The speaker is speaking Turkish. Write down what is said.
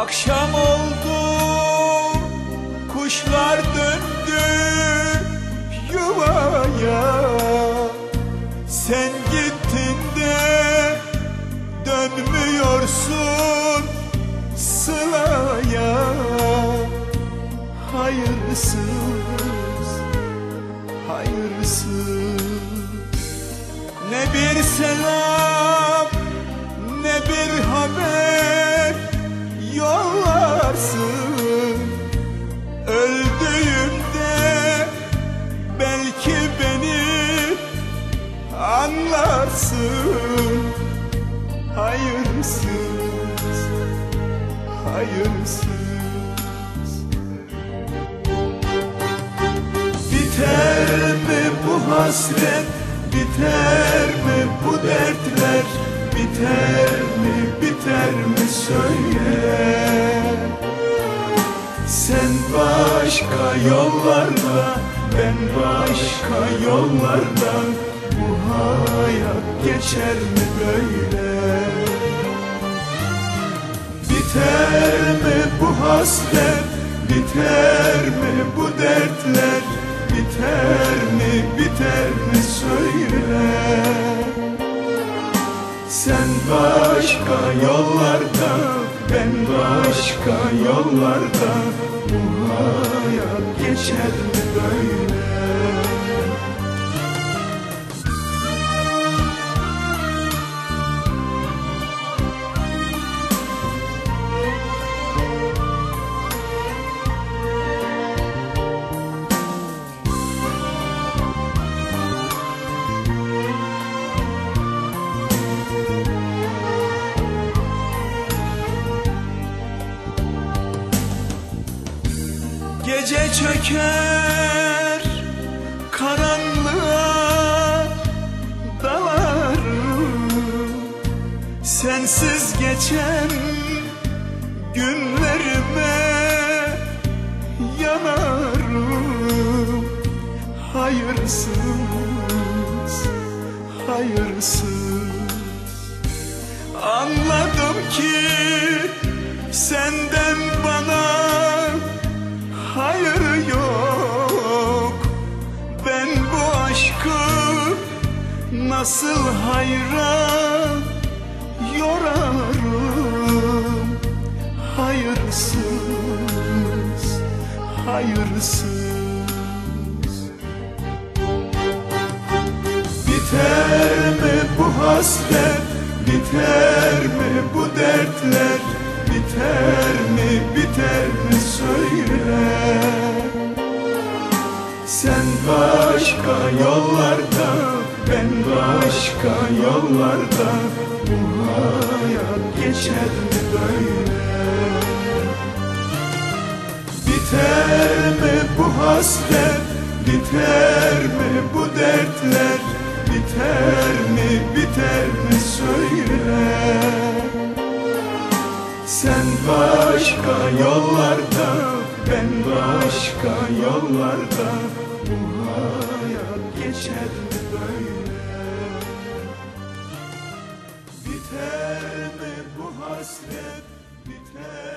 Akşam oldu Kuşlar döndü Yuvaya. Sen gittin de Dönmüyorsun Sılaya Hayırsız Hayırsız. Ne bir selam Yollarsın Öldüğümde Belki beni Anlarsın. Hayırsız Hayırsız. Biter mi bu hasret? Biter mi bu dertler Biter mi biter mi söyle. Sen başka yollarda Ben başka yollarda Bu hayat geçer mi böyle? Biter mi bu hasret Biter mi bu dertler? Biter mi biter mi söyle başka yollarda Ben başka yollarda. Bu hayat geçer mi böyle Gece çöker karanlığa dalarım. Sensiz geçen günlerime yanarım. Hayırsız, hayırsız. Anladım ki senden bana nasıl hayra yorarım? Hayırsız, hayırsız. Biter mi bu hasret? Biter mi bu dertler? Biter mi biter mi söyle Sen başka yollarda Ben başka yollarda Bu hayat geçer mi böyle? Biter mi bu hasret? Biter mi bu dertler? Biter mi biter mi söyle? Sen başka yollarda Ben başka yollarda Bu hayat geçer mi Biter mi